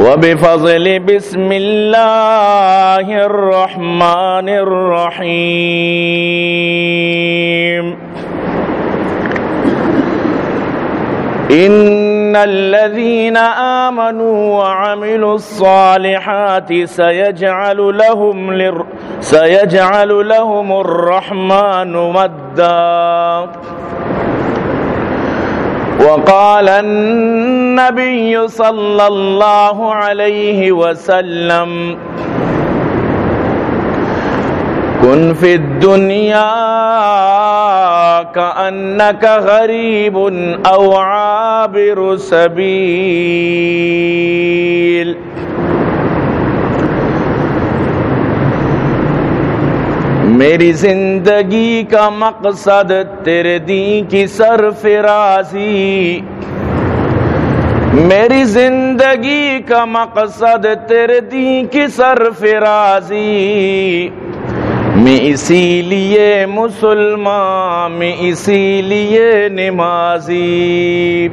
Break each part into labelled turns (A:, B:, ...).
A: وبفضل بسم الله الرحمن الرحيم. إن الذين آمنوا وعملوا الصالحات سيجعل لهم لر سيجعل لهم الرحمن مدا. وقال النبي صلى الله عليه وسلم كن في الدنيا كأنك غريب أو عابر سبيل. میری زندگی کا مقصد تیرے دین کی سرفرازی۔ میری زندگی کا مقصد تیرے دین کی سرفرازی۔ میں اسی لیے مسلمان، میں اسی لیے نمازی۔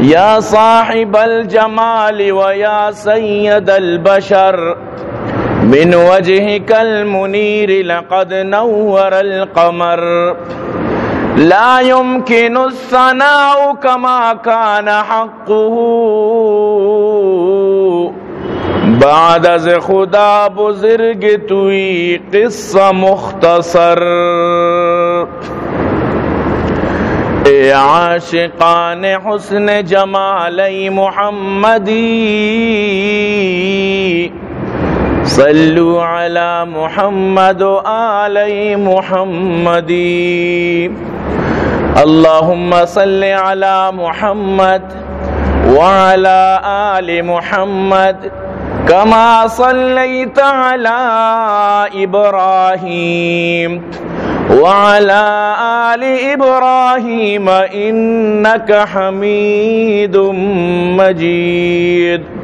A: یا صاحب الجمال و یا سید البشر۔ من وجهك المنير لقد نور القمر. لا يمكن الثناء كما كان حقه. بعد از خدا بزرگ توی قصہ مختصر. اے عاشقان حسن جمالی محمدی. صلوا على محمد و وآل محمد. اللهم صل على محمد وعلى آل محمد كما صليت على إبراهيم وعلى آل إبراهيم إنك حميد مجيد.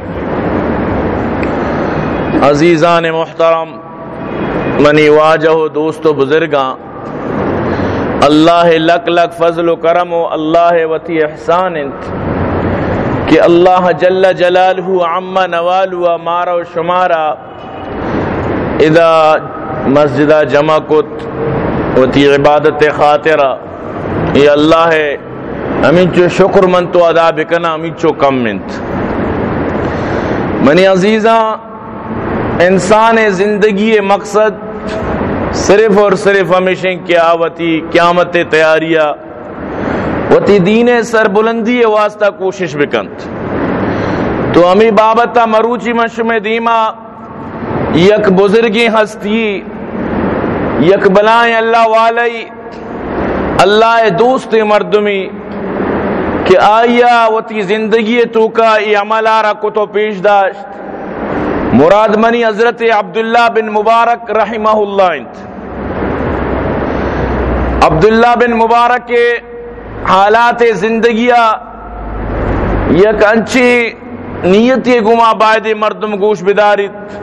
A: عزیزان محترم، منی واجہ دوست و بزرگاں، اللہ لک لک فضل و کرم و اللہ وتی احسان انت، کہ اللہ جل جلالہ عم نوالو مارا و شمارا اذا مسجدہ جمع کت، وتی عبادت خاطرہ یہ اللہ ہے امین چو شکر من تو ادا بکنا امین چو کم منت منی عزیزاں انسان زندگی مقصد صرف اور صرف ہمیشہ کیا وتی قیامت تیاریہ وتی دین سر بلندی واسطہ کوشش بکنت تو امی بابتا مروچی مشم دیما، یک بزرگی ہستی، یک بلائیں اللہ والی، اللہ دوست مردمی، کہ آیا وتی زندگی تو کا ای عملارہ کو تو پیش داشت۔ مراد منی حضرت عبداللہ بن مبارک رحمہ اللہ انت. عبداللہ بن مبارک کے حالات زندگیہ یک انچی نیتی گما باید مردم گوش بدارت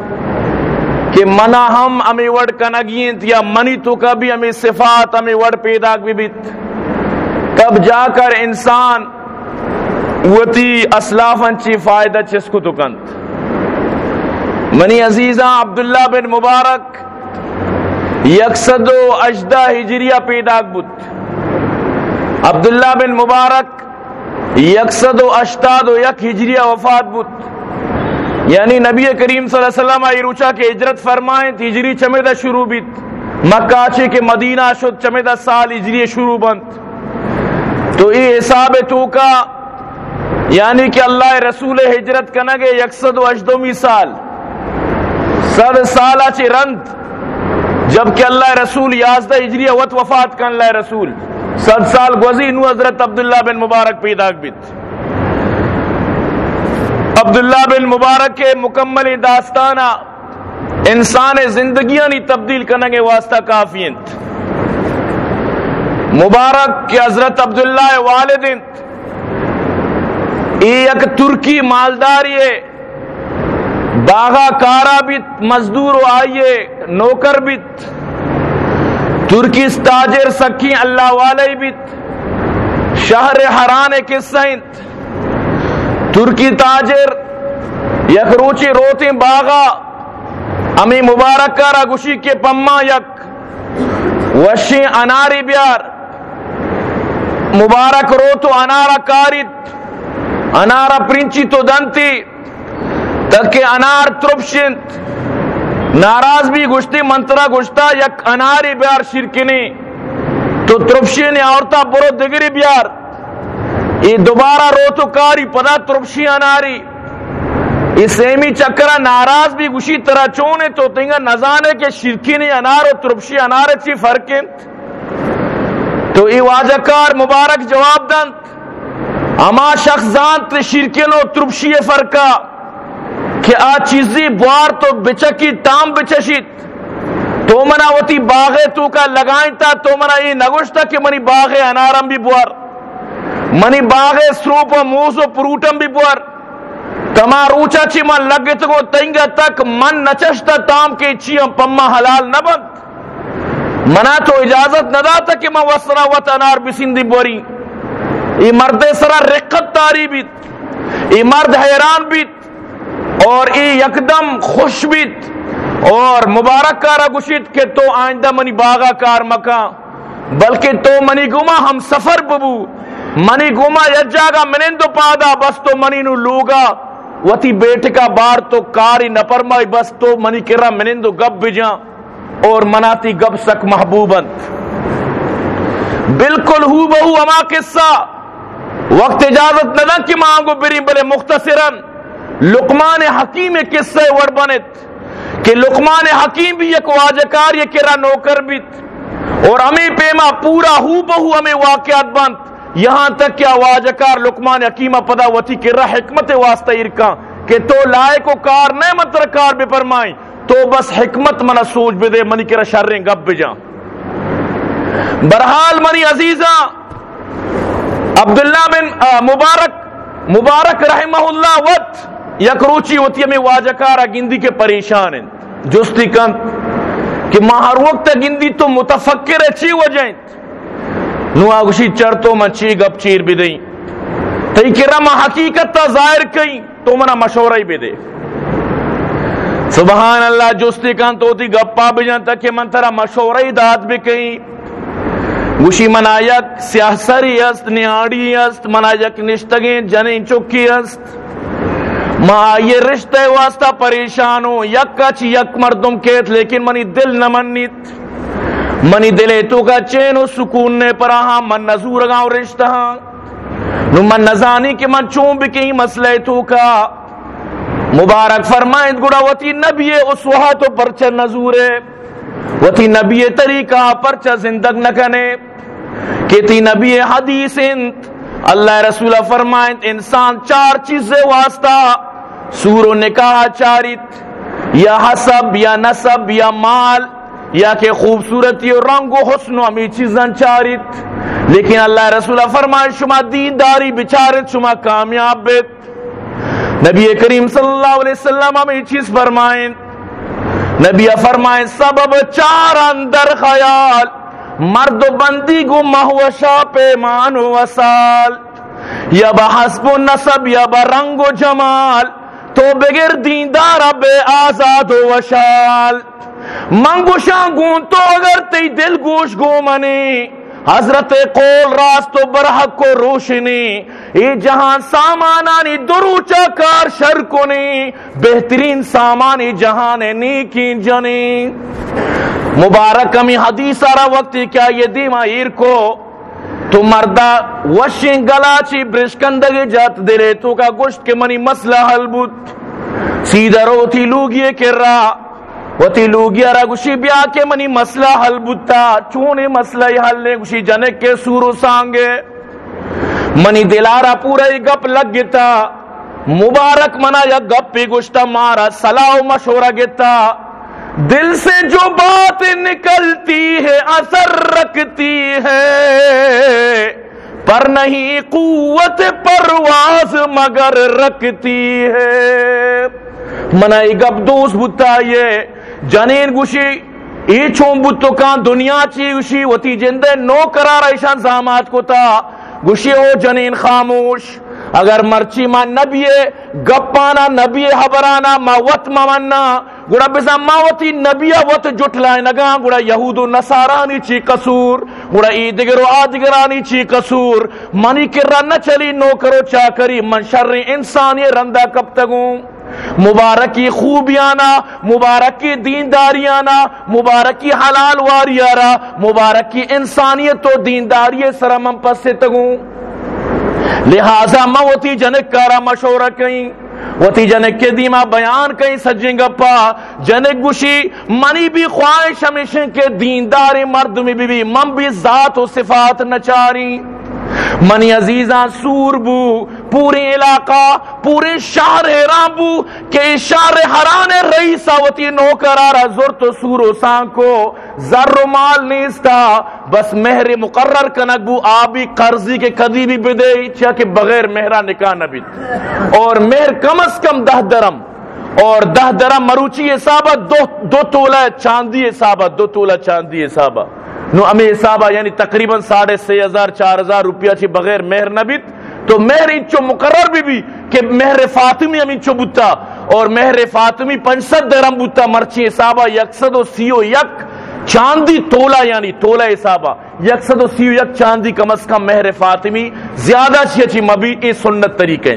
A: کہ منا ہم امی وڑ کنگینت یا منی تو کبھی امی صفات امی وڑ پیدا بھی بیت کب جا کر انسان وتی اسلاف انچی فائدہ چس کو تو کنت منی عزیزاں عبداللہ بن مبارک یکسد و اجدہ ہجریہ پیدا بود عبداللہ بن مبارک یکسد و اشتاد و یک ہجریہ وفات بود یعنی نبی کریم صلی اللہ علیہ وسلم آئی روچا کے اجرت فرمائیں ہجری چمیدہ شروع بیت۔ مکہ چھے کہ مدینہ شد چمیدہ سال ہجری شروع بند۔ تو یہ حساب تو کا یعنی کہ اللہ رسول ہجرت کنگے یکسد و اجدومی سال۔ صد سالہ چھے رند جبکہ اللہ رسول یازدہ ہجری وط وفات کن اللہ رسول۔ صد سال گوزی نو حضرت عبداللہ بن مبارک پیدا بیت عبداللہ بن مبارک کے مکمل داستانہ انسان زندگیاں نہیں تبدیل کرنے کے واسطہ کافی انت مبارک کے حضرت عبداللہ والد انت ایک ترکی مالداری ہے۔ باغا کارا بیت مزدور و آئیے، نوکر بیت ترکی تاجر سکی اللہ والے بیت شہر حران قصہ ترکی تاجر یک روچی روتی باغا۔ امی مبارک کارا گوشی کے پما یک۔ وشی اناری بیار۔ مبارک رو تو انارا کاریت انارا پرنچی تو دنتی۔ تک انار ترپشنت ناراض بھی گشتی منترا گشتا، یک اناری بیار شرکنی۔ تو ترپشین عورتا برو دگری بیار۔ یہ دوبارہ رو تو کاری پدا ترپشی اناری۔ اس ایمی چکرہ ناراض بھی گوشی طرح چونے تو تنگا نزانے کے شرکینی انار و ترپشی انار چی فرق تو ای واجکار مبارک جواب دن۔ اما شخص زانت شرکین و ترپشی فرقا کہ آ چیزی بوار تو بچکی تام بچشید. تو منا وتی باغے تو کا لگائیں تا، تو منا یہ نگوشتا کہ منی باغے انارم بھی بوار. منی باغے سروپ و موس و پروٹم بھی بوار. تما روچا چی من لگت کو تنگا تک من نچشتا تام کے چیم پما حلال نہ بند. منا تو اجازت نہ داتا کہ میں وسرا و تنار بسندی بوری. ای مرد سرا رقت تاری بیت. ای مرد حیران بیت. اور ای یکدم خوش بیت اور مبارک کارا گشید کہ تو آئندہ منی باغا کار مکا، بلکہ تو منی گما ہم سفر ببو، منی گما یجاگا منندو پادا، بس تو منی نو لوگا، وتی بیٹ کا بار تو کاری نہ پرمائی، بس تو منی کرا منندو گب بجا، اور مناتی گب سک محبوبت بالکل ہو بہو اما قصہ، وقت اجازت نہ کہ مانگو بری بلے مختصرا لقمان حکیم قصے ور بنت۔ کہ لقمان حکیم بھی ایک واجکار یہ کرا نوکر بیت اور ہمیں پیما پورا ہو بہو ہمیں واقعات بند۔ یہاں تک کہ واجکار لقمان حکیمہ پدا وتی کرا حکمت واسطہ ارکا کہ تو لائے کو کار نہ متر کار بے فرمائیں تو بس حکمت منا سوچ بے دے، منی کرا شریں گب بے جا برحال منی عزیزہ عبداللہ بن مبارک مبارک رحمہ اللہ وط یک روچی وطی میں واجکارا گندی کے پریشان ہیں۔ جستی کن کہ ماں ہر وقت گندی تو متفکر ہے، چی وجہیں نو آگوشی چرتو من چی گپ چیر بھی دیں۔ تی کرا ما حقیقت تا ظاہر کئی تو منا مشورہ بھی دے۔ سبحان اللہ، جستی کن تو تی گپا بھی جانتا کہ من ترا مشورہ داد بھی کئی گوشی منا یک سیاہ سری است، نیاڑی است منا یک نشتگیں جنیں چکی است۔ ما یہ رشتہ واسطہ پریشان ہوں یک کچ یک مردم کیت لیکن منی دل نہ منیت۔ منی دلے تو کا چین و سکون نے پر ہاں من نزور گاؤں رشتہ۔ ہاں نو من نزانی کہ من چون بکی مسئلہ تو کا۔ مبارک فرمائیں، گڑا وتی نبی اسوہ تو پرچہ نزورے وتی نبی طریقہ پرچہ زندگ نکنے کہ تی نبی حدیث انت۔ اللہ رسول فرمائیں، انسان چار چیزیں واسطہ۔ سور و نکاح چارت، یا حسب، یا نسب، یا مال، یا کہ خوبصورتی و رنگ و حسن و ہمی چیزاں چارت۔ لیکن اللہ رسول فرمائے، شما دینداری بچارت، شما کامیاب بیت۔ نبی کریم صلی اللہ علیہ وسلم ہمیں چیز فرمائیں۔ نبی فرمائیں، سبب چار اندر خیال، مرد و بندی گو مہوشا پیمان و وسال یا بحسب و نصب یا برنگ و جمال۔ تو بغیر دیندار بے آزاد و وشال۔ منگو شانگون تو اگر تی دل گوش گو منی۔ حضرت قول راست و برحق کو روشنی۔ ای جہاں سامانانی دروچا کار شر کنی۔ بہترین سامانی جہان نیکی جنی۔ مبارک کمی حدیث آرہ وقتی کیا یہ دیما ایر کو۔ تو مردہ وشن گلا چی برشکندگی جات دلے تو کا گوشت کے منی مسئلہ حل بود۔ سیدھا رو تھی لوگیے کر رہا و تی لوگیا را گوشی بیا کے منی مسئلہ حل بودتا۔ چونے مسئلہ حل لے گوشی جنک کے سورو سانگے۔ منی دلارا پورا ہی گپ لگ گتا مبارک منا یا گپ پی گوشتا مارا، صلاح و مشورہ گتا۔ دل سے جو بات نکلتی ہے، اثر رکھتی ہے۔ پر نہیں قوت پرواز مگر رکھتی ہے۔ منا گپ دوست بتا یہ جنین گوشی، ای چون بتو کان دنیا چی گوشی، وتی جندے نو قرار ایشان زامات کو تا۔ گوشی او جنین خاموش، اگر مرچی ما نبی گپانا نبی حبرانا ما وط ممنا گوڑا بزا ما وطی نبی وط جٹ لائے نگا گوڑا یہود و نصارانی چی قصور گوڑا ای دگر و آدگرانی چی قصور۔ منی کر نہ چلی نو کرو چاکری، من شر انسانی رندہ کب تگوں مبارکی خوبیانا، مبارکی دینداریانا، مبارکی حلال واریارا، مبارکی انسانیت و دینداری سرمم پس سے تگوں لہذا میں وتی جنک کارا مشورہ کہیں وتی جنے کے دیما بیان کہیں سجیں گپا جنک گوشی منی بھی خواہش ہمیشہ کے دیندار مرد میں بھی, بھی من بھی ذات و صفات نچاری۔ منی عزیزاں سور بو پورے علاقہ پورے شہر حیران بو کہ شہر حران رئیسا وتی نوکرارا زرت و سور و سان کو زر و مال نیستا بس مہر مقرر کنک بو آبی قرضی کے کدی بھی بدے چاہ کہ بغیر مہرہ نکاح نبیت اور مہر کم از کم دہ درم اور دہ درم مروچی حسابہ دو, دو تولہ چاندی حسابہ دو تولہ چاندی حسابہ۔ نو امی حسابہ یعنی تقریباً ساڑھے سی ہزار، چار ہزار روپیہ چی بغیر مہر نبیت، تو مہر انچو مقرر بھی بھی کہ مہر فاطمی ہم انچو بوتا اور مہر فاطمی پنچست درم بوتا، مرچی حسابہ یکسد و سیو یک چاندی تولا یعنی تولا حسابہ یکسد و سیو یک چاندی کم از کم مہر فاطمی زیادہ چی اچھی مبی، اے سنت طریقے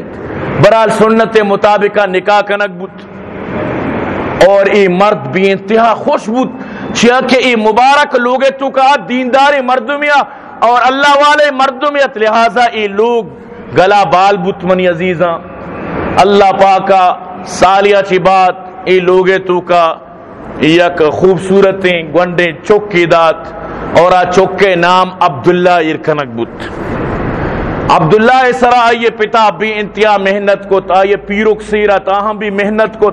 A: برحال سنت مطابقہ نکاح کنک بوت اور اے مرد بھی انتہا خوش بوت۔ چیا کہ ای مبارک لوگ تو کا دیندار مردمیا اور اللہ والے مردمیت، لہذا ای لوگ گلا بال بتمنی عزیزاں۔ اللہ پاکا سالیہ چی بات ای لوگ تو کا یک خوبصورتیں گونڈے چوکی دات۔ اور آ چوکے نام عبداللہ ارکنک بت۔ عبداللہ اسرا آئیے پتا بھی انتہا محنت کو آئیے پیروک سیرت آہم بھی محنت کو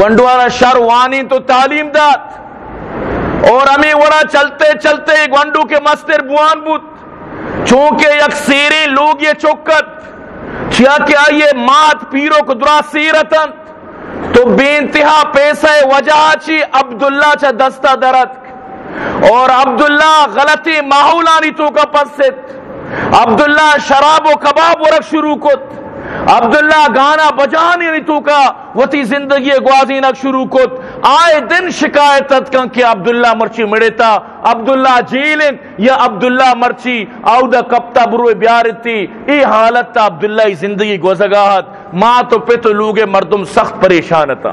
A: گونڈوانا شروانی تو تعلیم دات۔ اور ہمیں وڑا چلتے چلتے گونڈو کے مستر بوان بوت چونکہ یک لوگ یہ چوکت، کیا کیا یہ مات پیرو کو درا سیرتن؟ تو بے انتہا پیسہ وجہ چی عبداللہ چا دستہ درد۔ اور عبداللہ غلطی ماحولانی تو کا پست عبداللہ شراب و کباب ورک شروع کت۔ عبداللہ گانا بجانی نہیں تو کا وتی زندگی گوازی نک شروع کت۔ آئے دن شکایت کن کہ عبداللہ مرچی مڑیتا، عبداللہ جیلن یا عبداللہ مرچی او دا کپتا بروے بیارتی، ای حالت تا عبداللہ ای زندگی گوزگاہت ماں تو پتو لوگے مردم سخت پریشانتا۔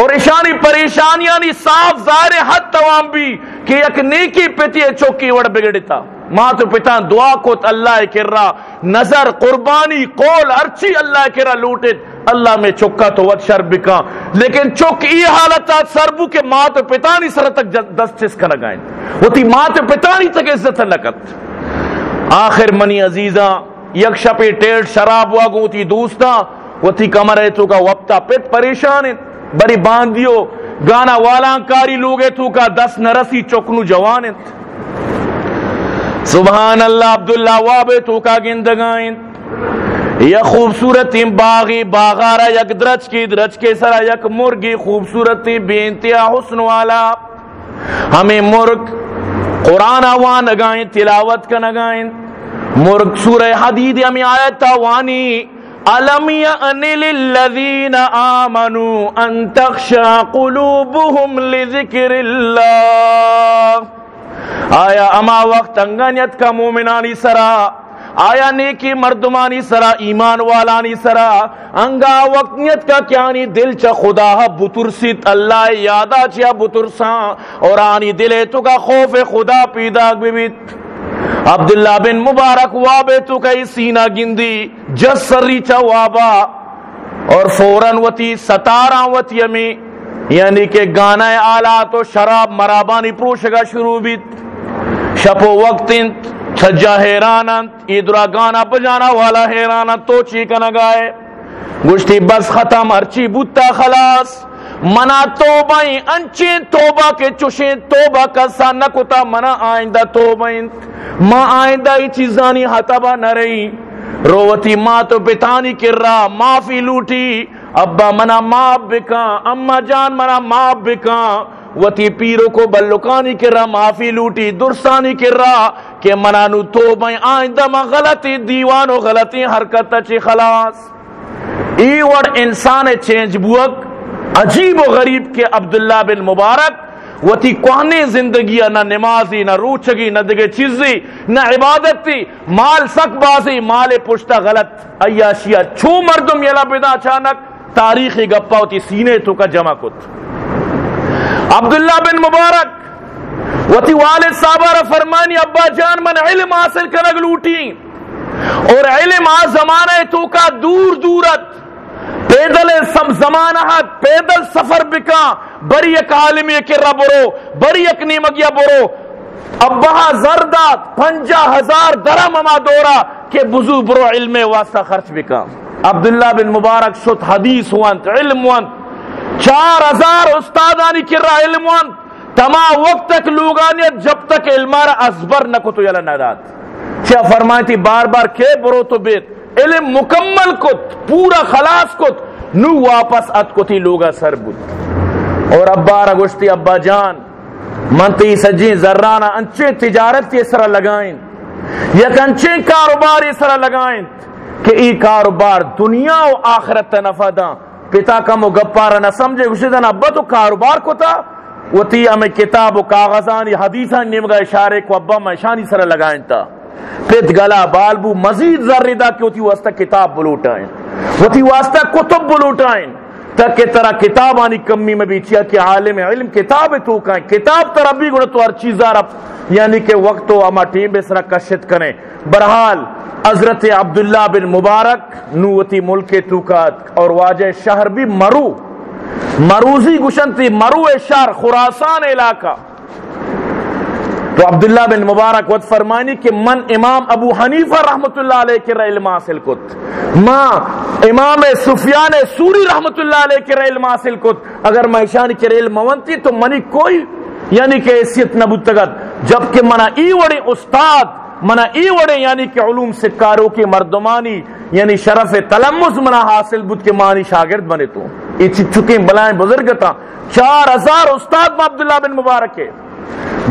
A: اور اشانی پریشانیاں صاف ظاہر حد توام بھی کہ یک نیکی پتی چوکی وڑ بگڑتا۔ ماں تو پتا دعا کو اللہ کر رہا نظر قربانی، قول، ارچی اللہ کرا لوٹت۔ اللہ میں چکا تو ود شر بکا۔ لیکن چک ای حالت سربو کے ماں تو پتا نہیں سر تک دست چس کا لگائیں وہ تھی ماں تو پتا نہیں تک عزت لگت آخر منی عزیزاں یک شپے ٹیڑ شراب ہوا گو تھی دوستا۔ وہ تھی کمر ہے تو کا وقتا پت پریشان بری باندھیو گانا والا کاری لوگے تو کا دس نرسی چکنو جوان سبحان اللہ، عبداللہ وابے تو کا گندگائیں یا خوبصورت باغی باغارا، یک درچ کی، درچ کے سرا، یک مرگی خوبصورت بے انتہا حسن والا۔ ہمیں مرگ قرآن آوان نگائیں، تلاوت کا نگائیں۔ مرگ سورہ حدید ہمیں آیت وانی الم یأن للذین آمنوا ان تخشع قلوبهم لذکر اللہ۔ آیا اما وقت انگنیت کا مومنانی سرا۔ آیا نیکی مردمانی سرا، ایمان والانی سرا؟ انگا وقتیت کا کیانی دل چا خدا بطرسیت اللہ یادا چیا بطرساں اور آنی دلے تو کا خوف خدا پیدا بیت عبداللہ بن مبارک وابے تو کئی سینہ گندی، جس سری چا وابا؟ اور فوراً وتی ستارہ وتی امی یعنی کہ گانا آلات و شراب مرابانی پروشگا شروع بیت؟ شپو وقت چھجا حیرانت ایدرا گانا بجانا والا حیرانت تو چیکن گائے گشتی بس ختم، ارچی بوتا خلاص۔ منا توبائیں انچے توبہ کے چوشیں توبہ کسا نکتا منا آئندہ توبائیں ما آئندہ ای چیزانی حتبہ نہ رہی۔ روتی ماں تو پتانی کر رہا معافی لوٹی۔ ابا منا معاف بکا اما جان منا معاف بکا وتی پیرو کو بلکانی کر رہا معافی لوٹی، درسانی کر رہا کہ منانو توبائیں آئندہ ما غلطی، دیوانو غلطی، حرکت چی خلاص۔ ای وڑ انسان چینج بوک، عجیب و غریب کے عبداللہ بن مبارک وہ تھی زندگی نہ نمازی، نہ روچگی، نہ دگے چیزی، نہ عبادت تھی مال سک بازی، مال پشتا غلط۔ ایاشیا، چھو مردم یلا بدا اچانک، تاریخی گپا ہوتی سینے تو کا جمع کت۔ عبداللہ بن مبارک وہ تھی والد صاحبہ فرمانی، ابا جان من علم حاصل کرگ لوٹی اور علم آ زمانہ تو کا دور دورت، پیدل سم زمانہ، پیدل سفر بکا بری ایک عالمی کے برو بری ایک نیمگیا برو۔ ابہا زردات پنجا ہزار درم اما دورا کہ بزو برو، علم واسطہ خرچ بکا۔ عبداللہ بن مبارک شد حدیث وانت علم وانت چار ہزار استادانی کرا علم وانت تمام وقت تک لوگانیت جب تک علمارا ازبر نکو تو یلا نادات چاہ فرمائی تھی، بار بار کے برو تو بیت علم مکمل کت، پورا خلاص کت، نو واپس ات کتی لوگا سر بود۔ اور ابا رگوشتی ابا جان منتی سجی ذرانا انچے تجارت کے سرا لگائیں۔ یک انچے کاروبار سرا لگائیں کہ ای کاروبار دنیا و آخرت نفع دا پتا کم و گپارا نہ سمجھے اسی دن ابا تو کاروبار کو تھا وہ تی ہمیں کتاب و کاغذانی حدیثان نمگا اشارے کو ابا میں شانی سرا لگائیں تا۔ پت گلا بالبو مزید ذری دا کہ ہوتی واسطہ کتاب بلوٹائیں۔ ہوتی واسطہ کتب بلوٹائیں۔ تک ترا کتاب آنی کمی میں بیچیا کہ عالم علم کتاب تو کائیں کتاب طرح بھی گڑا تو ہر چیز رب۔ یعنی کہ وقت تو اما ٹیم بے سرا کشت کریں۔ برحال، حضرت عبداللہ بن مبارک نوتی ملک توکات اور واجہ شہر بھی مرو۔ مروزی گشن تھی، مرو شہر خراسان علاقہ۔ تو عبداللہ بن مبارک ود فرمانی کہ من امام ابو حنیفہ رحمت اللہ علیہ کے علم حاصل کت۔ ماں امام سفیان سوری رحمت اللہ علیہ کے علم حاصل کت۔ اگر میں شان کے علم مونتی تو منی کوئی یعنی کہ حیثیت نبوتگت جبکہ منا ای وڑی استاد منا ای وڑے یعنی کہ علوم سکاروں کی مردمانی یعنی شرف تلمس منا حاصل بود کے مانی شاگرد بنے تو۔ یہ چکیں بلائیں بزرگ تھا چار ہزار استاد عبداللہ بن مبارک ہے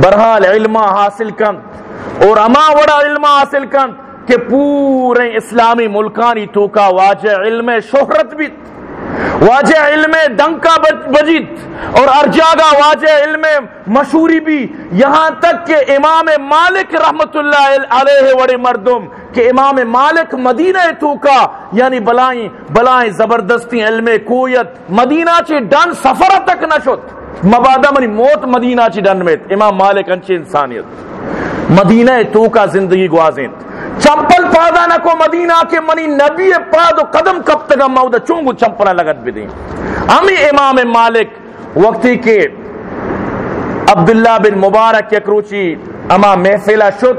A: برحال علم حاصل کن اور اما وڑا علم حاصل کن کہ پورے اسلامی ملکانی تو کا واجہ علم شہرت بھی واجہ علم ڈنکا بجیت اور ارجاگا واجہ علم مشہوری بھی یہاں تک کہ امام مالک رحمت اللہ علیہ وڑے مردم کہ امام مالک مدینہ تو کا یعنی بلائیں بلائیں زبردستی علم کویت، مدینہ چی ڈن سفر تک نشت مبادہ منی موت مدینہ چی ڈن میں امام مالک انچی انسانیت۔ مدینہ تو کا زندگی گوازیں چمپل پادا نہ کو مدینہ کے منی نبی پاد قدم کب تک مودا چونگو چمپلہ لگت بھی دیں ہمیں امام مالک وقتی کے عبداللہ بن مبارک یک روچی اما محفلہ شد،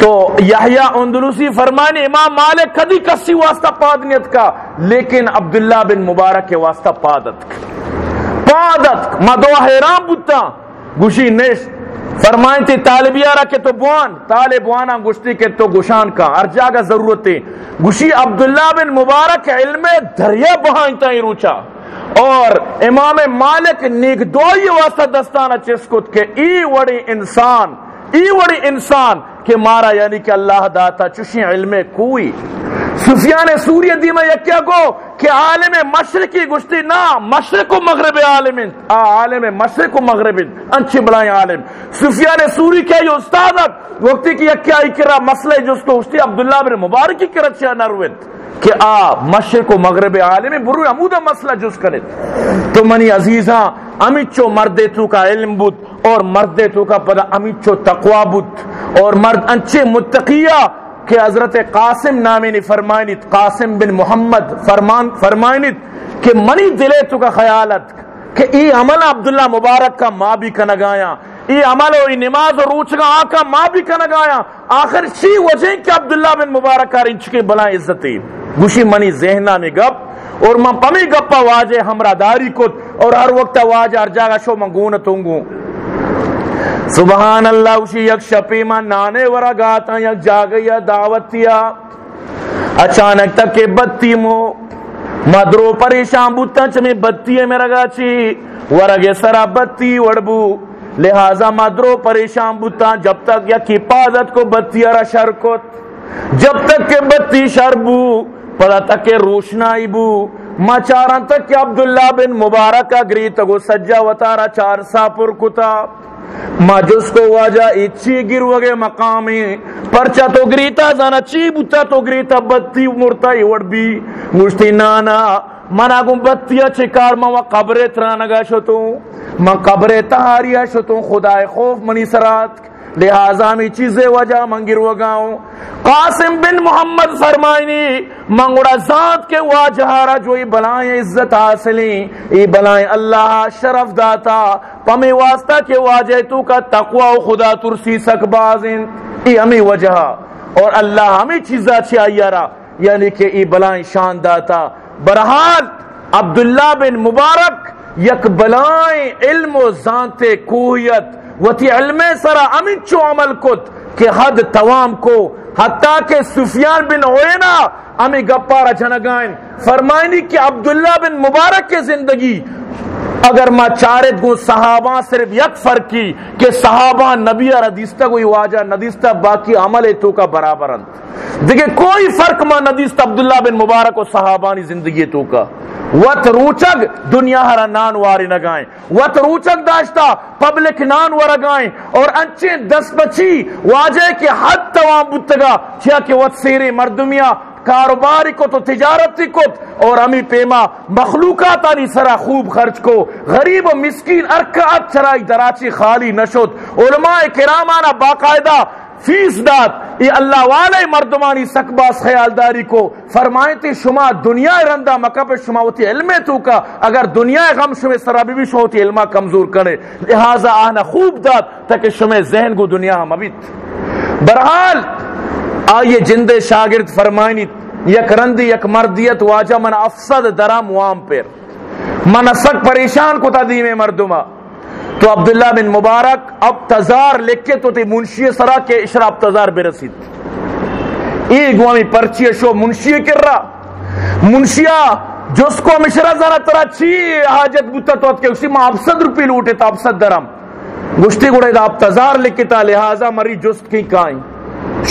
A: تو یحییٰ اندلوسی فرمانی امام مالک کدی کسی واسطہ پادنیت کا، لیکن عبداللہ بن مبارک کے واسطہ پادت۔ کا پادت ما حیران بودتا. گوشی نیست فرمائیں تھی طالبیارہ کے تو بوان طالبوانا گشتی کے تو گشان کا، ہر جاگہ ضرورت تھی گوشی عبداللہ بن مبارک علم دریا بہائیں تا ہی روچا. اور امام مالک نیک دوئی واسطہ دستانہ چسکت کہ ای وڑی انسان، ای وڑی انسان کہ مارا یعنی کہ اللہ داتا چشی علم کوئی۔ سفیان سوری دیما یکیا کو کہ عالم مشرقی گشتی نا، مشرق و مغرب عالم۔ عالم مشرق و مغرب۔ انچے بلائیں عالم۔ سفیان سوری کیا یہ استادت وقتی کی یکیا اکرا مسئلہ جس کو اشتی عبداللہ بن مبارک کی کرت چاہ نروت کہ آ، مشرق و مغرب عالم برو عمودہ مسئلہ جس کرت۔ تو منی عزیزاں، امیچو مردے تو کا علم بود۔ اور مردے تو کا پدا امیچو تقوی بود اور مرد انچے متقیہ کہ حضرت قاسم نامی نے فرمائنیت، قاسم بن محمد فرمان فرمائنیت کہ منی دلے تو کا خیالت کہ ای عمل عبداللہ مبارک کا ماں بھی کنگایا، ای عمل و ای نماز و روچ کا آقا ماں بھی کنگایا، آخر چی وجہ کہ عبداللہ بن مبارک کا رنچ کے بلائیں عزتی گوشی منی ذہنہ میں گپ اور من پمی گپا واجہ ہمرا داری کت اور ہر وقت واجہ ہر جاگا شو منگون تونگوں۔ سبحان اللہ اسی یک شپی میں نانے ورا گاتا یک جاگیا دعوتیا اچانک تک کہ بتی مو مدرو پریشان بوتا چمی بتی ہے میرا گاچی ورگے سرا بتی وڑبو لہذا مدرو پریشان بوتا جب تک یک حفاظت کو بتی ارا شرکت جب تک کہ بتی شربو پدا تک روشنائی بو ما چاران تک کہ عبداللہ بن مبارکہ گری تگو سجا وطارا چار سا کتا ما جس کو واجہ اچھی گر وگے مقامی پرچا تو گریتا زانا چی بوتا تو گریتا بتی مرتا ایوڑ بھی مشتی نانا منا گم بتیا چکار ما و قبر ترانگا شتو ما قبر تہاریا شتو خدا خوف منی سرات لہذا میں چیزیں وجہ منگر وگاؤں قاسم بن محمد فرمائنی، منگوڑا ذات کے واجہارا جو ای بلائیں عزت حاصلیں ای بلائیں اللہ شرف داتا پمی واسطہ کے واجہ تو کا تقوی و خدا ترسی سک بازن۔ ای ہمیں وجہ۔ اور اللہ ہمیں چیزا چاہیارا یعنی کہ ای بلائیں شان داتا۔ برحال، عبداللہ بن مبارک یک بلائیں علم و ذات کوہیت۔ وتی علم سرا امن چو عمل کت، کہ حد توام کو، حتیٰ کہ سفیان بن عوینا امی گپارا جنگائن فرمائنی کہ عبداللہ بن مبارک کے زندگی اگر ما چارت گو صحابہ صرف یک فرق کی کہ صحابہ نبی اور حدیثتا کوئی واجہ ندیستا باقی عمل تو کا برابر انت دیکھیں، کوئی فرق ما ندیستا عبداللہ بن مبارک و صحابانی زندگی تو کا۔ وت روچگ دنیا ہرا نان واری نگائیں وت روچگ داشتا پبلک نان ور گائیں۔ اور انچے دس بچی واجہ کے حد توام بتگا چیا کہ وت سیرے مردمیا کاروباری کو تو تجارتی کو اور امی پیما مخلوقات آنی سرا خوب خرچ کو۔ غریب و مسکین ارکعت چرائی دراچی خالی نشد۔ علماء کرامانا باقاعدہ فیس داد۔ یہ اللہ والے مردمانی سکباس خیالداری کو فرمائیں شما دنیا رندہ مکہ پہ شما ہوتی علم تو کا۔ اگر دنیا غم شما سرابی بھی شما ہوتی علمہ کمزور کرے۔ لہذا آنا خوب داد تاکہ شما ذہن کو دنیا ہم ابیت برحال آئیے جند شاگرد فرمائنی یک رندی، یک مردیت واجہ، من افسد درام وام پر من سک پریشان کو تدیم مردمہ. تو عبداللہ بن مبارک اب تزار لکھ کے تو تی منشی سرا کے اشرا اب تزار برسید ای گوامی پرچی شو منشی کر رہا منشیہ، جس کو مشرا ذرا ترا چی حاجت بوتا تو کہ اسی ما افسد روپی لوٹے تا افسد درم گشتی گوڑے دا اب تزار لکھ کے تا، لہذا مری جست کی کائیں.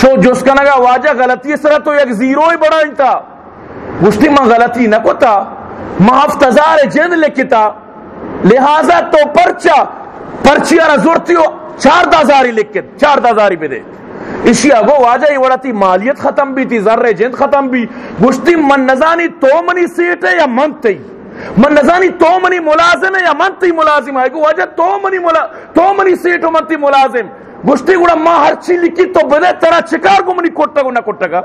A: شو جس کا نگا واجہ غلطی سرا تو یک زیرو ہی بڑا انتا گشتی ما غلطی نکو تا ما افتزار جند لکتا لہذا تو پرچا پرچی آرہ زورتی ہو چار دازاری لکت چار دازاری پہ دے۔ اسی اگو واجہ ہی وڑا تی مالیت ختم بھی تی ذر جند ختم بھی۔ گشتی من نزانی تو منی سیٹ ہے یا من تی من نزانی تو منی ملازم ہے یا من تی ملازم؟ ہے گو واجہ تو منی, ملا... تو منی سیٹ ہو من تی ملازم۔ گشتی گوڑا ماں ہر چی لکھی تو بلے ترا چکار کو منی کوٹا گو نہ کوٹا گا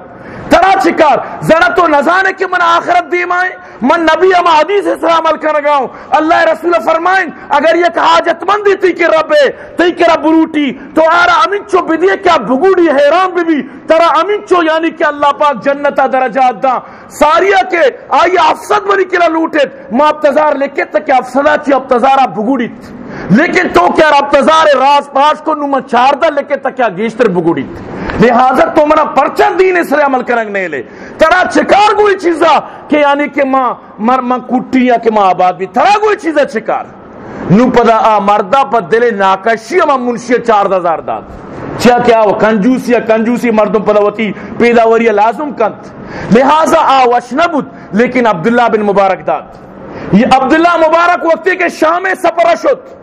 A: ترا چکار ذرا تو نزانے کہ من آخرت دیم آئیں من نبی اما حدیث سے عمل کر گاؤں اللہ رسول فرمائیں اگر یہ حاجت مندی تھی کہ رب ہے تی کہ رب روٹی تو آرا امین چو بدیے کیا بھگوڑی حیران بھی بھی ترا امین چو یعنی کہ اللہ پاک جنتا درجات دا ساریا کے آئی افسد بنی کلا لوٹت ما ابتزار لکھے تک افسدہ چی ابتزارہ بھگوڑیت لیکن تو کیا رابطزار راز پاش کو نمہ چار دا لکے تا کیا گیشتر بگوڑی۔ لہذا تو منا پرچن دین اس لیے عمل کرنگ نہیں لے۔ ترا چکار گوئی چیزا کہ یعنی کہ ماں، مر ماں کٹی یا کہ ماں آباد بھی، ترا گوئی چیزا چکار۔ نو پدا آ مردہ پا دل ناکشی اما منشی چار دا زار داد۔ چیا کیا وہ کنجوسی کنجوسی مردم پدا پدوتی پیداوری لازم کنت لہذا آوش نبود، لیکن عبداللہ بن مبارک داد۔ یہ عبداللہ مبارک وقتی کے شام سپرہ شد۔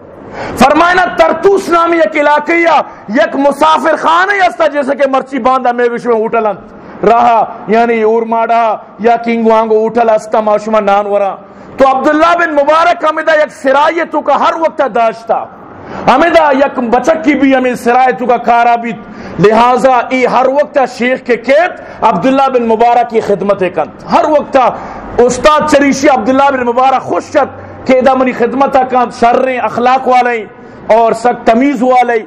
A: فرمائنا ترتوس نامی یک علاقیہ یک مسافر خانہ ہستا جیسے کہ مرچی باندھا، میں وشو میں اٹھلن رہا یعنی اور ماڑا یا کنگو آنگو اٹھل ہستا معشوما نانورا۔ تو عبداللہ بن مبارک ہمیدہ یک سرائیتو کا ہر وقت داشتا۔ ہمیدہ یک بچک کی بھی ہمیں سرائیتو کا کارا بھی لہذا ای ہر وقت شیخ کے کیت عبداللہ بن مبارک کی خدمت کنت ہر وقت استاد چریشی عبداللہ بن مبارک خوش شد۔ کہ دا منی خدمت کان شر اخلاق والے اور سک تمیز والے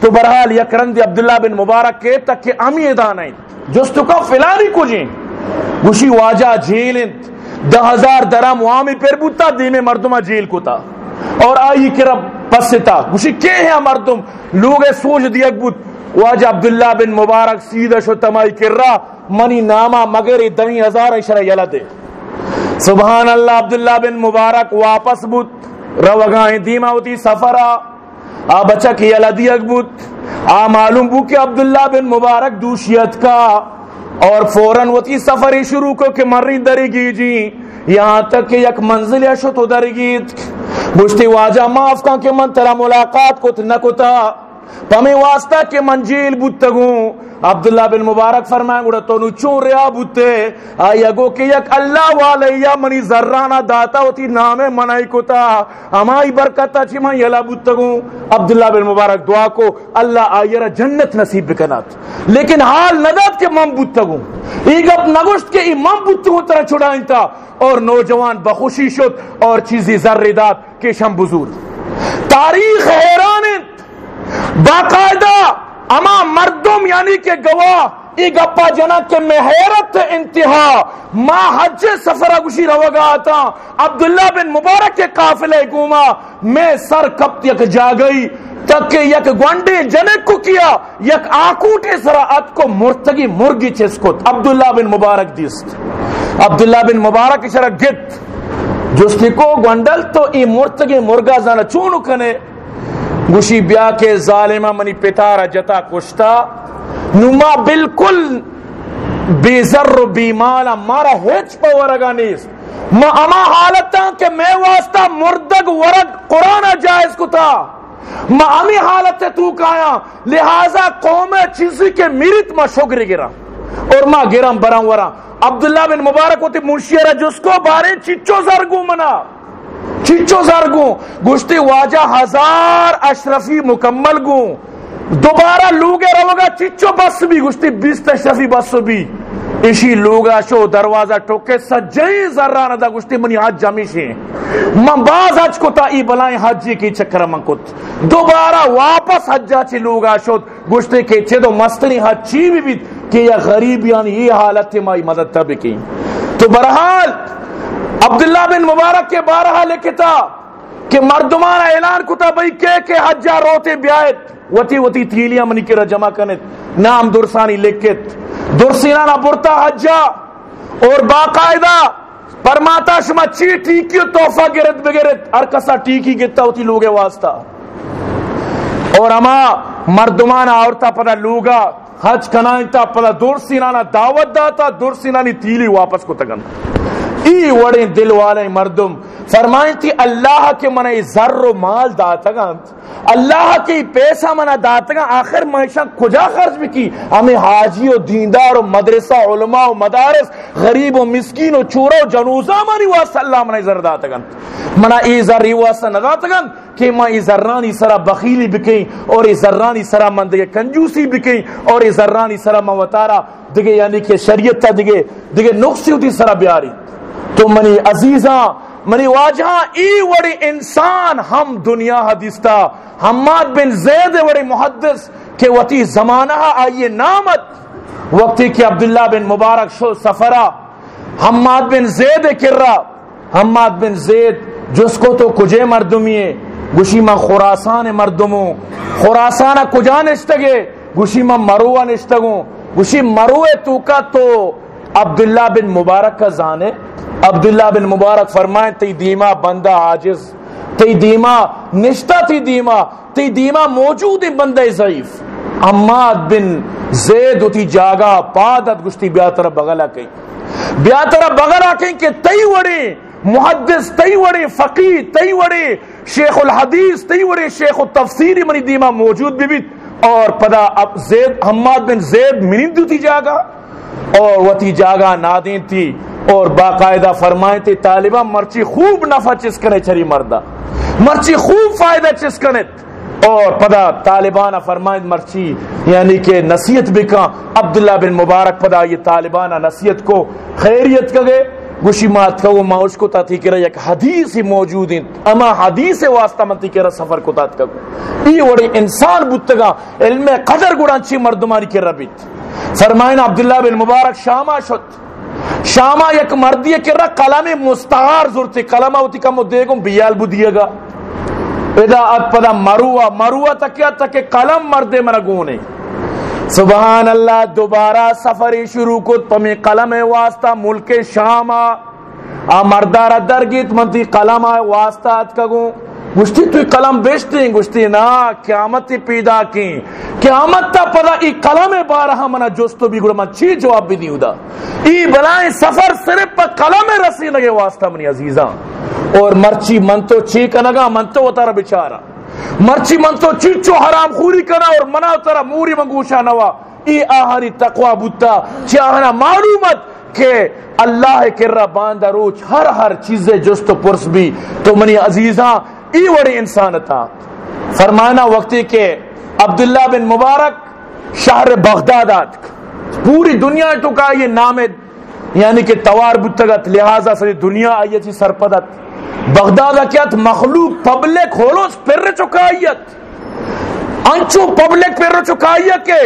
A: تو برحال یک رند عبداللہ بن مبارک کے تک کہ امی ادان ہیں جس تو کا فلانی کو جیں گوشی واجہ جیل دہ ہزار درم وامی پر بوتا دیمے مردمہ جیل کو تا۔ اور آئی کہ رب پس تا۔ گوشی کے ہیں مردم؟ لوگ سوچ دیا بوت واجہ عبداللہ بن مبارک سیدہ شو تمائی کر رہا منی نامہ مگر دمی ہزار اشرہ یلا دے۔ سبحان اللہ، عبداللہ بن مبارک واپس بوت روگائیں دیما ہوتی سفرا آ بچہ کی علدی اکبوت آ معلوم بو کہ عبداللہ بن مبارک دوشیت کا اور فوراً ہوتی سفری شروع کو کہ مری دری گی جی۔ یہاں تک کہ یک منزل یا شو تو دری گیت۔ بشتی واجہ، معاف کا کہ من ترا ملاقات کو نکتا پمی واسطہ کہ منجیل بوتگوں عبداللہ بن مبارک فرمائیں گوڑا تو نو چون ریا بوتے؟ آیا گو کہ یک اللہ والے یا منی ذرانا داتا ہوتی، نام منائی کو تا، ہمائی برکتا چی من یلا بوتگوں عبداللہ بن مبارک دعا کو، اللہ آئیرہ جنت نصیب بکنات۔ لیکن حال ندات کہ من بوتگوں ایک اب نگوشت کہ امام بوتگوں طرح چھڑائیں تا۔ اور نوجوان بخوشی شد اور چیزی ذر دات کہ شم بزور تاریخ حیرانت باقاعدہ اما مردم یعنی کہ گواہ، ای گپا جنا کہ میں حیرت انتہا، ما حج سفرہ گوشی روگا آتا، عبداللہ بن مبارک کے قافلے گوما، میں سر کب یک جا گئی، تک کہ یک گونڈے جنے کو کیا، یک آکوٹے سرا ات کو مرتگی مرگی چس کو، عبداللہ بن مبارک دیست۔ عبداللہ بن مبارک شرح گت، جس کو گونڈل تو ای مرتگی مرگا زانا چونو کنے گوشی بیا کے ظالمہ منی پتارا جتا کشتا، نما بالکل بے ذر و بی مارا ہیچ پا ورگا نیست۔ ما اما حالتا کہ میں واسطہ مردگ ورگ قرآن جائز کو تھا ما امی حالت تو کایا، لہذا قوم چیزی کے میرت ما شکر گرا۔ اور ما گرام برام ورام عبداللہ بن مبارک ہوتی منشیرہ جس کو بارے چچو زرگو منا۔ چچو زر گوں گشتی واجہ ہزار اشرفی مکمل گوں۔ دوبارہ لوگے روگا چچو بس بھی گشتی بیست اشرفی بس بھی۔ اسی لوگا شو، دروازہ ٹوکے سجئی ذرہ دا گشتی منی حج جامی شے۔ من باز حج کو تا ای بلائیں حجی کی چکر من کت۔ دوبارہ واپس حجا چی لوگا شو گشتی کے چھے دو مستنی حج چی بھی بھی کہ یا غریب یعنی یہ حالت مائی مدد تب کی۔ تو برحال عبداللہ بن مبارک کے بارہ لکھتا کہ مردمان اعلان کتا بھئی کے کے حجا روتے بیائت وتی وتی تھیلیاں منی کے جمع کنت نام درسانی لکھت۔ درسینانا برتا حجا اور باقاعدہ پرماتا شما چی ٹیکی توفہ گرت بگرت، ہر کسا ٹیکی گتا ہوتی لوگے واسطہ۔ اور اما مردمان عورتا پدا لوگا، حج کنائن تا پدا درسینانا دعوت داتا درسینانی تیلی واپس کو تگن۔ ای وڑے دل والے مردم فرمائیں تھی اللہ کے منع ذر و مال داتا گا اللہ کی پیسہ منع داتا گا آخر معیشہ کجا خرچ بھی کی ہمیں حاجی و دیندار و مدرسہ علماء و مدارس غریب و مسکین و چورا و جنوزہ منی واسطہ اللہ منع ذر داتا گا منع ای ذر واسطہ نہ داتا کہ میں ای ذرانی سرا بخیلی بکیں اور ای ذرانی سرا من دگے کنجوسی بکیں اور ای ذرانی سرا موتارا دگے یعنی کہ شریعت تا دگے دگے نقصی ہوتی سرا بیاری تو منی عزیزاں، منی واجہاں، ای وڑی انسان ہم دنیا حدیثتا، حماد بن زید وڑی محدث، کہ وطی زمانہ آئیے نامت، وقتی کہ عبداللہ بن مبارک شو سفرہ، حماد بن زید کر رہا حماد بن زید جس کو تو کجے مردمی گوشی ما خراسان مردموں خراسان کجا نشتگے، گوشی ما مروہ نشتگوں، گوشی مروہ تو کا تو عبداللہ بن مبارک کا زانے عبداللہ بن مبارک فرمائے، تی دیما بندہ عاجز، تی دیما نشتہ، تی دیما تی دیما موجود بندہ ضعیف۔ اماد بن زید ہوتی جاگا، پادت گشتی بیاتر بغلا کئی۔ بیاتر بغلا کئی کہ تی وڑی، محدث تی وڑی فقی تی وڑی، شیخ الحدیث تی وڑی، شیخ التفسیری منی دیما موجود بھی بیت۔ اور پدا اب زید حماد بن زید منی دوتی جاگا۔ اور وتی جاگا نادین تھی اور باقاعدہ فرمائے تھے طالبہ مرچی خوب نفع چسکنے چری مردہ۔ مرچی خوب فائدہ چسکنے۔ اور پدا طالبانہ فرمائد مرچی یعنی کہ نصیحت بکا عبداللہ بن مبارک پدا یہ طالبانہ نصیحت کو خیریت کگے گوشی مات کا وہ ماوش کو تاتی کرا یک حدیث موجود ہیں۔ اما حدیث واسطہ منتی کرا سفر کو تات کا یہ وڑی انسان بودتگا علم قدر گڑان چی مردمانی کرا بیت فرمائن عبداللہ بن مبارک، شامہ شد۔ شامہ یک مردی کرا قلم مستعار زورتی، قلمہ ہوتی کم دیگم بیال بو دیے گا۔ ادا ات پدا مروا مروا تکیا تک قلم مردے مرگونے سبحان اللہ دوبارہ سفری شروع کت، پمی قلم واسطہ، ملک شام آ مردارہ درگیت منتی قلم واسطہ ات کگوں گشتی تو قلم بیشتی گشتی نا، قیامت پیدا کی۔ قیامت تا پدا ای قلم بارہا منا جستو بھی گڑا من چی جواب بھی دیو دا ای بلائیں سفر صرف پا قلم رسی نگے واسطہ منی عزیزاں۔ اور مرچی من تو چی کنگا من تو اتارا بچارا۔ مرچی من تو چیچو حرام خوری کنا اور منا اتارا موری منگوشا نوا ای آہانی تقوی بوتا. چی آہنا معلومت کہ اللہ کرا باندہ روچ ہر ہر چیزیں جست پرس بھی. تو منی عزیزاں، ای وڑی انسانتا. فرمانا وقتی کہ عبداللہ بن مبارک شہر بغداد آت. پوری دنیا تو کا یہ نام یعنی کہ توار بتگت، لہذا سری دنیا آئی تھی سرپدت۔ بغداد کیت مخلوق پبلک ہولوس پر چکائیت انچو پبلک پر چکائیت کے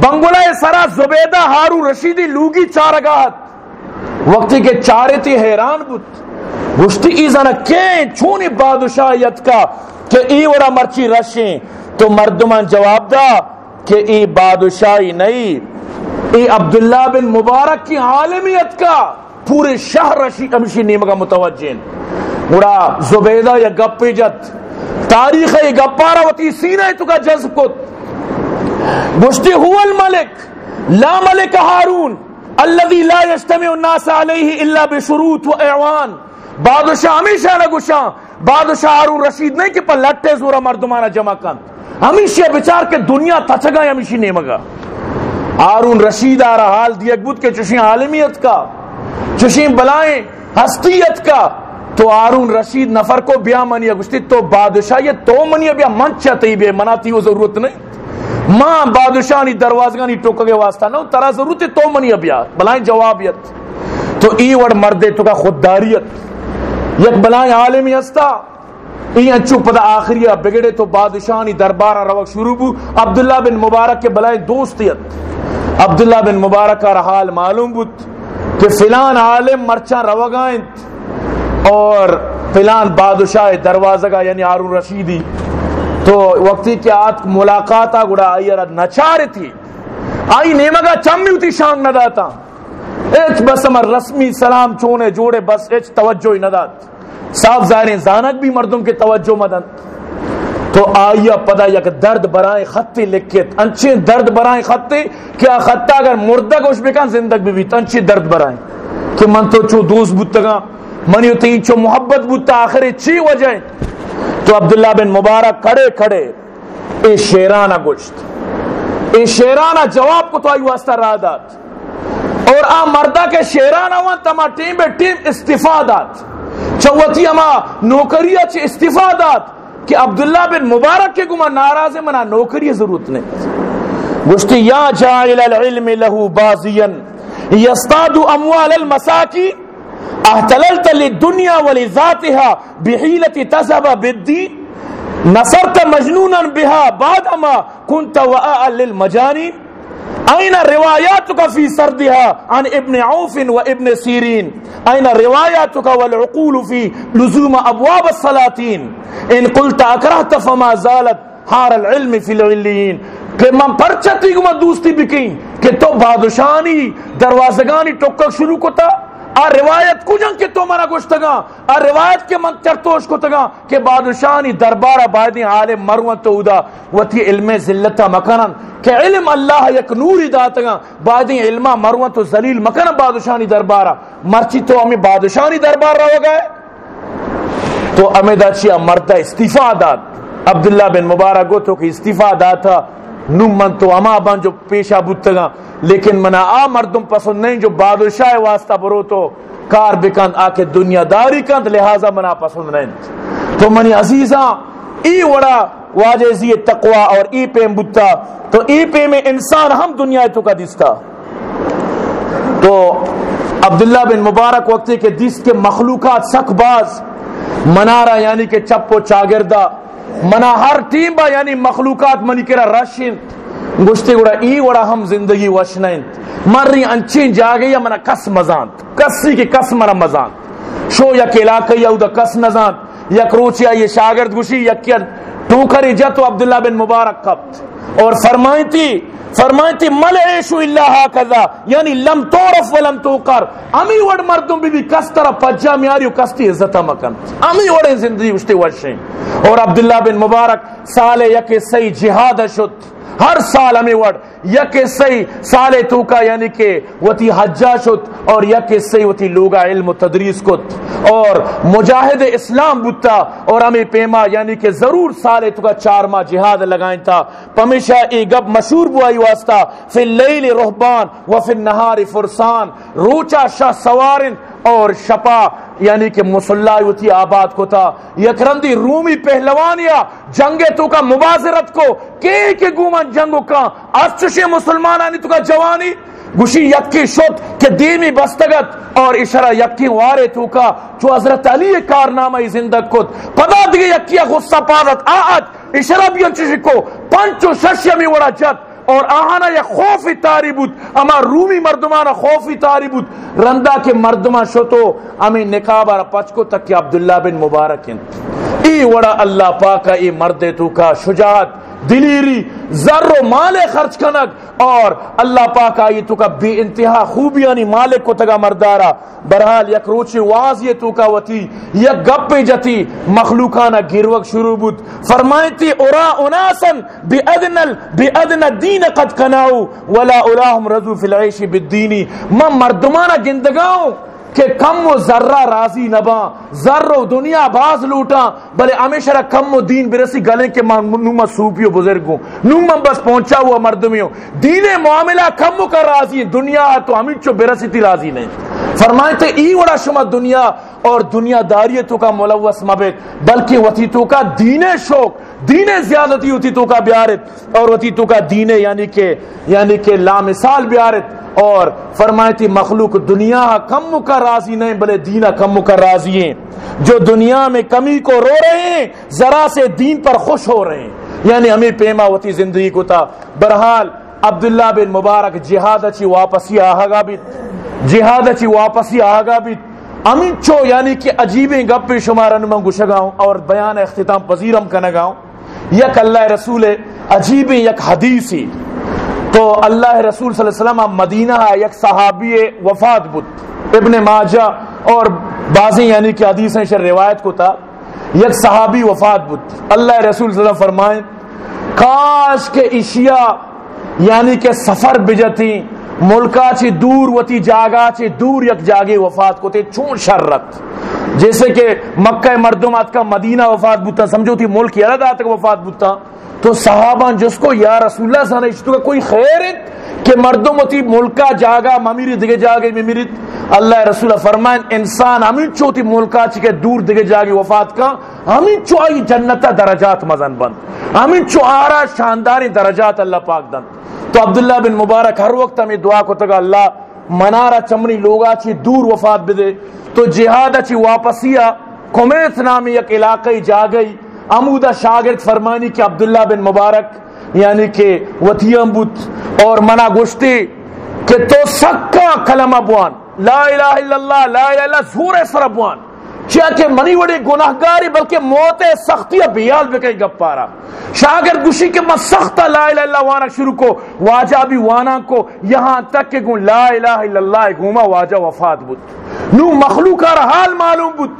A: بنگلہ سرا زبیدہ ہارو رشیدی لوگی چارگاہت۔ وقتی کے چارے تھی حیران بت۔ گشتی ایزانا کین چونی بادشاہیت کا کہ ای ورا مرچی رشیں۔ تو مردمان جواب دا کہ ای بادشاہی نہیں ای عبداللہ بن مبارک کی عالمیت کا پورے شہر رشی امشی نیمگا متوجین گڑا زبیدہ یا گپی جت، تاریخ یہ گپارا وطی سینہ تو کا جذب کت۔ گشتی هو الملک، لا ملک ہارون الذي لا يجتمع الناس عليه الا بشروط و اعوان۔ بادشاہ ہمیشہ نہ گشاں، بادشاہ ہارون رشید نہیں کہ پر لٹے زورا مردمانہ جمع کن ہمیشہ بچار کے دنیا تچگا ہمیشہ نیمگا ہارون رشید آ رہا حال دیکھ بود کے چشیں عالمیت کا چشیں بلائیں ہستیت کا۔ تو ہارون رشید نفر کو بیا منیا گشتی تو بادشاہ یہ تو منیا بیا من چاہتے بے مناتی وہ ضرورت نہیں۔ ماں بادشاہ نی دروازگاہ ٹوکا کے واسطہ نو ترا ضرورت تو منیا بیا۔ بلائیں جوابیت۔ تو ای وڑ مردے تو کا خودداریت۔ یک بلائیں عالمی ہستا این اچھو پدا آخریہ بگڑے تو بادشاہی دربارہ روک شروع بو۔ عبداللہ بن مبارک کے بلائیں دوستیت عبداللہ بن مبارک کا حال معلوم بود کہ فلان عالم مرچان روگائیں اور فلان بادشاہ دروازہ کا یعنی آرون رشیدی۔ تو وقتی کہ آت ملاقاتا گڑا، آئی رد نچار تھی۔ آئی نیمگا چمی ہوتی شانگ نہ داتا۔ ایچ بس امر رسمی سلام چونے جوڑے، بس ایچ توجہ ہی نہ دات۔ صاف ظاہریں زانک بھی مردم کے توجہ مدن۔ تو آیا پدا یک درد برائیں خطی لکھت انچے درد برائیں خطی کیا خطہ اگر مردہ گوش بکن زندگ بھی بیت انچے درد برائیں کہ من تو چو دوست بودتگا منیو تی چو محبت بودتا، آخر چی وجہ تو عبداللہ بن مبارک کھڑے کھڑے اے شیرانہ گوشت اے شیرانہ جواب کو تو آئی واسطہ را دات اور آ مردہ کے شیرانہ ہوا تما ٹیم بے ٹیم استفادات چوتی اما نوکریہ چھ استفادات کہ عبداللہ بن مبارک کے گمہ ناراض منا نوکری ضرورت نہیں۔ گشتی یا جائل العلم له بازیا یستاد اموال المساکی، احتللت للدنیا ولذاتها بحیلت تذهب بالدین نصرت مجنونا بها بعد اما كنت وآء للمجانین این روایاتک فی سردها عن ابن عوف و ابن سیرین این روایاتک والعقول فی لزوم ابواب السلاطین ان قلت اکرہت فما زالت حار العلم فی العلیین کہ من پرچتی گما دوستی بکیں، کہ تو بادشانی، دروازگانی ٹوکک شروع کتا آ روایت کجن کے تو منا گشتگا آ روایت کے من چرتوش کو تگا کہ بادشاہی دربارہ بایدی عالم مروان تو ادا وتی علم ذلتا مکنن کہ علم اللہ یک نوری داتگا بایدی علمہ مروان تو ذلیل مکنن بادشاہی دربارہ۔ مرچی تو ہمیں بادشاہی دربار رہو گئے۔ تو امیدہ چیا مردہ استیفا داد عبداللہ بن مبارک گو تو کہ استیفا داتا نو من تو اما بان جو پیشا بودتگا لیکن منا آ مردم پسند نہیں، جو بادشاہ واسطہ برو تو کار بکند آکے دنیا داری کند، لہذا منا پسند نہیں۔ تو منی عزیزاں، ای وڑا واجہ زی تقوی اور ای پہ بوتا۔ تو ای پہ میں انسان ہم دنیا تو کا دستا تو عبداللہ بن مبارک وقتی کے دس کے مخلوقات سک باز منارا یعنی کہ چپ و چاگردہ۔ منا ہر ٹیم با یعنی مخلوقات منی کرا رشن گشتے گوڑا ای وڑا ہم زندگی وشنین۔ مری انچین جا گئی منا کس مزانت کسی کی کس منا مزانت شو یک علاقہ یا دا کس نزانت یک روچیا یہ شاگرد گوشی، یک کیا ٹوکری جتو عبداللہ بن مبارک قبط۔ اور فرمائی تھی فرمائی مل عیشو اللہ کذا یعنی لم تورف ولم توقر. امی وڑ مردم بی بی کس طرح پجا میاری و کس تی عزتا مکن امی وڑ زندگی اشتے وشیں اور عبداللہ بن مبارک سال یک سی جہاد شد. ہر سال امی وڑ یک سی سال تو کا یعنی کہ وتی حجا شد اور یک سی وتی لوگا علم و تدریس کت اور مجاہد اسلام بتا اور ہمیں پیما یعنی کہ ضرور سال تو کا چار ماہ جہاد لگائیں تھا پمیشہ ای گب مشہور بوائی واسطہ فی اللیل رہبان و فی النہار فرسان روچا شاہ سوارن اور شپا یعنی کہ مسلح ہوتی آباد کو تھا یکرندی رومی پہلوانیا جنگ تو کا مبازرت کو، کے کے گومن جنگو کا ارچشے مسلمان آنی تو کا جوانی. گوشی یکی شد کہ دیمی بستگت اور اشارہ یکی وارے تو کا. جو حضرت علی کارنامہ زندگ کت. پدا دیگے یکی غصہ پادت آت اشارہ بھی انچشی کو. پنچو ششیمی وڑا جت. اور آہانا یا خوفی تاری بود، اما رومی مردمانا خوفی تاری بود۔ رندہ کے مردمان شتو، امی نکاب را پچکو تک کہ عبداللہ بن مبارکن۔ ای وڑا اللہ پاکا، ای مردے تو کا شجاعت۔ دلیری ذر و مال خرچ کنک اور اللہ پاک آئی تو کا بے انتہا خوبیانی مالک کو تگا مردارا۔ برحال یک روچی واضی تو کا وتی، یک گپ جتی مخلوقانا گروک شروع بود۔ فرمائیتی اورا اناسن بی ادنل بی ادن دین قد کناؤ، ولا اولاہم رضو فی العیش بالدینی من مردمانا گندگاؤں کہ کم و ذرہ راضی نبا ذر و دنیا باز لوٹا بلے ہمیشہ کم و دین برسی گلے کے نوما سوپیو بزرگوں نوما بس پہنچا ہوا مردمیوں۔ دین معاملہ کم و کا راضی دنیا تو ہمیں چو برسی تھی راضی نہیں۔ فرمائے تھے ای وڑا شما دنیا اور دنیا داریتوں کا ملوث مبت بلکہ وطیتوں کا دین شوق، دین زیادتی ہوتی تو کا بیارت، اور وطیتوں کا دین یعنی کہ یعنی کہ لامثال بیارت۔ اور فرمائے تھی، مخلوق دنیا کم کا راضی نہیں، بلے دینا کم کا راضی ہیں۔ جو دنیا میں کمی کو رو رہے ہیں، ذرا سے دین پر خوش ہو رہے ہیں۔ یعنی ہمیں پیما ہوتی زندگی کو تھا برحال عبداللہ بن مبارک جہاد اچھی واپسی آہگا بھی جہاد اچھی واپسی آہگا بھی امین چو یعنی کہ عجیبیں گپ شمار انمن گشگاؤں اور بیان اختتام پذیرم کنگاؤں یک اللہ رسول عجیبیں یک حدیثی تو اللہ رسول صلی اللہ علیہ وسلم مدینہ یک صحابی وفات بود۔ ابن ماجہ اور بازی یعنی کہ حدیثیں شر روایت کو تھا۔ یک صحابی وفات بود۔ اللہ رسول صلی اللہ علیہ وسلم فرمائیں کاش کے اشیاء یعنی کہ سفر بجتی ملکا چی دور وتی جاگا چی دور یک جاگے وفات کو تے چون شررت جیسے کہ مکہ مردمات کا مدینہ وفات بوتا، سمجھو تھی ملک یلد تک وفات بوتا۔ تو صحابہ جس کو یا رسول اللہ صلی اللہ علیہ وسلم کا کوئی خیر ہے کہ مردم ہوتی ملکہ جاگا ممیری دگے جاگے ممیری اللہ رسول فرمائن، انسان ہمیں چوتی ملکہ چکے دور دگے جاگے وفات کا ہمیں چو آئی جنتا درجات مزن بند۔ ہمیں چو آرہ شانداری درجات اللہ پاک دن۔ تو عبداللہ بن مبارک ہر وقت ہمیں دعا کو تگا اللہ منارہ چمنی لوگا چی دور وفات بدے۔ تو جہاد چی واپسیا کمیت نامی یک علاقی جاگئی امودہ شاگرد فرمانی کہ عبداللہ بن مبارک یعنی کہ وطیم بوت اور منا گشتی کہ تو سکا کلمہ بوان۔ لا الہ الا اللہ، لا الہ الا زور سر بوان۔
B: چیا کہ منی وڑی گناہگاری، بلکہ موت سختی بیال بکئی گپارا شاگر گوشی کے من سخت لا الہ الا وانا شروع کو، واجہ بھی وانا کو، یہاں تک کہ گن لا الہ الا اللہ گوما واجہ وفات بود۔ نو مخلوقہ حال معلوم بود۔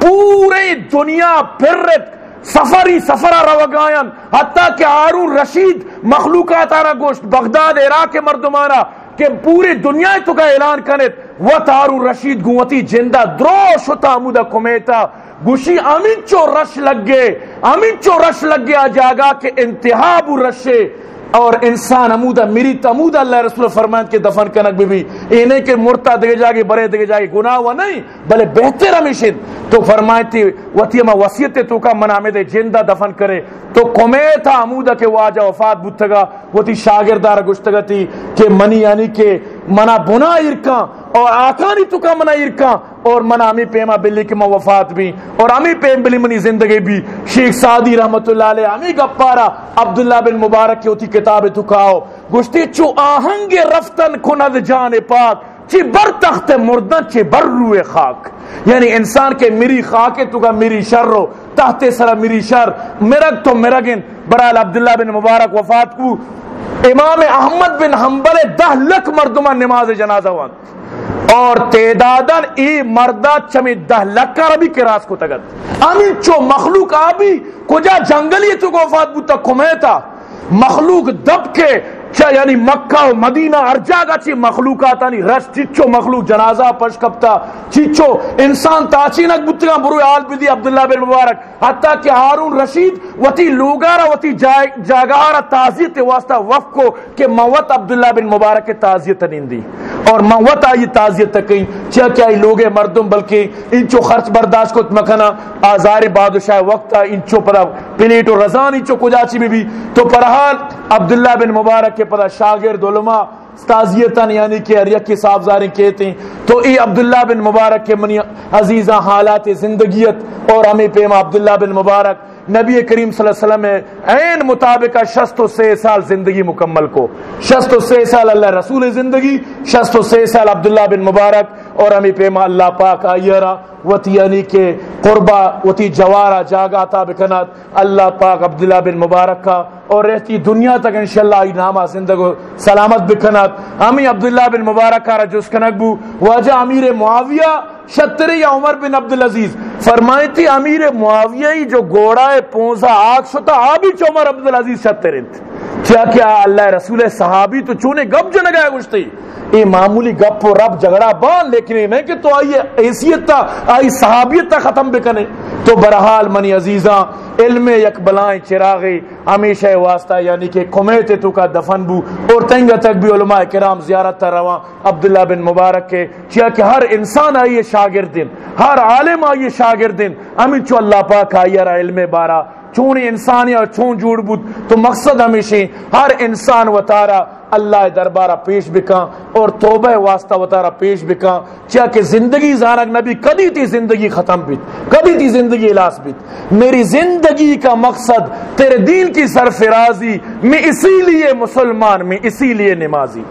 B: پورے دنیا پھرت، سفری، سفرہ روگائن حتیٰ کہ آرون رشید مخلوقات آرہ گوشت، بغداد، عراق مردمانہ کہ پوری دنیا تو کا اعلان کنت و تارو رشید گوتی جندہ دروش و تامودہ کمیتا گوشی امین چو رش لگ گئے امین چو رش لگ گیا جاگا کہ انتہاب رشے۔ اور انسان امودہ میری تمودہ اللہ رسول فرمائن کے دفن کنک بھی بھی اینے کے مرتا دگے جاگے برے دگے جاگے، گناہ ہوا نہیں، بلے بہتر ہمیشن تو فرمائن تھی وطیما وسیعت تو کا منامے دے جندہ دفن کرے۔ تو کمے تھا امودہ کے واجہ وفات بودتگا وہ تھی شاگردار گشتگا تھی کہ منی یعنی کہ منا بنا ارکان اور آکانی تو کا منا ارکان اور منا امی پیما بلی کی وفات بھی اور امی پیم بلی منی زندگی بھی۔ شیخ سعدی رحمت اللہ علیہ، امی گپارا، عبداللہ بن مبارک کی ہوتی کتاب تو کھاؤ۔ گشتی چو آہنگ رفتن کند جان پاک، چی بر تخت مردن، چی بر روئے خاک۔ یعنی انسان کے میری خاک تو کا میری شر رو، تحت سر میری شر۔ مرگ تو مرگن برال عبداللہ بن مبارک وفات کو۔ امام احمد بن حنبل دہ لکھ مردمہ نماز جنازہ وانت اور تعدادن ای مردہ چمی دہ لکا ربی کراس کو تگت۔ امی چو مخلوق آبی، کجا جنگلی تو کو وفات بوتا کمیتا مخلوق دب کے چا یعنی مکہ و مدینہ ہر جگہ چی مخلوقات آنی رش، چچو مخلوق جنازہ پش کپتا، چچو انسان تاچینک بتگا بروی آل بدی عبداللہ بن مبارک۔ حتیٰ کہ ہارون رشید وطی لوگارا وطی جاگارا تعزیت واسطہ وفق کو کہ موت عبداللہ بن مبارک کے تعزیت نیندی اور موت آئی تعزیت تکیں چیا کیا لوگے مردم بلکہ انچو خرچ برداشت کو مکھنا آزار بادشاہ وقت انچو پدا پلیٹ و رضان انچو کجاچی بھی بھی۔ تو پرحال عبداللہ بن مبارک کے پدا شاگرد علماء تازیتاً یعنی کہ اریک کی صاحب کہتے ہیں۔ تو ای عبداللہ بن مبارک کے منی عزیزہ حالات زندگیت اور ہمیں پیما عبداللہ بن مبارک نبی کریم صلی اللہ علیہ وسلم عین مطابق شست و سے سال زندگی مکمل کو۔ شست و سے سال اللہ رسول زندگی، شست و سے سال عبداللہ بن مبارک اور امی پیما اللہ پاک آئیرا وتی یعنی کہ قربہ وتی جوارہ جاگا تابکنات اللہ پاک عبداللہ بن مبارک کا اور رہتی دنیا تک انشاءاللہ ای نامہ زندگو سلامت بکنات ہمیں عبداللہ بن مبارک کا رجس کنک بو۔ واجہ امیر معاویہ شتری یا عمر بن عبدالعزیز۔ فرمائی تھی امیر معاویہ ہی جو گوڑا ہے پونزا آگ شتا آبی چو عمر عبدالعزیز شترین کیا کیا اللہ رسول صحابی تو چونے گپ جنگا ہے گشتی۔ یہ معمولی گپ و رب جگڑا بان، لیکن یہ نہیں کہ تو آئیے حیثیت تا، آئی صحابیت تا ختم بکنے۔ تو برحال منی عزیزاں علم یک بلائیں چراغی ہمیشہ واسطہ یعنی کہ کمیتے تو کا دفن بو۔ اور تنگا تک بھی علماء کرام زیارت تا روان عبداللہ بن مبارک کے، چیا کہ ہر انسان آئیے شاگردن، ہر عالم آئیے شاگردن۔ ہمیں چو اللہ پاک آئیے را علم بارا۔ چونی انسانی اور چون جوڑ بود، تو مقصد ہمیشہ ہر انسان و تارا اللہ دربارہ پیش بکاں اور توبہ واسطہ و تارا پیش بکاں چاہ کہ زندگی زارک نبی کدی تھی زندگی ختم بیت، کدی تھی زندگی الاس بیت۔ میری زندگی کا مقصد تیرے دین کی سرفرازی، میں اسی لیے مسلمان، میں اسی لیے نمازی۔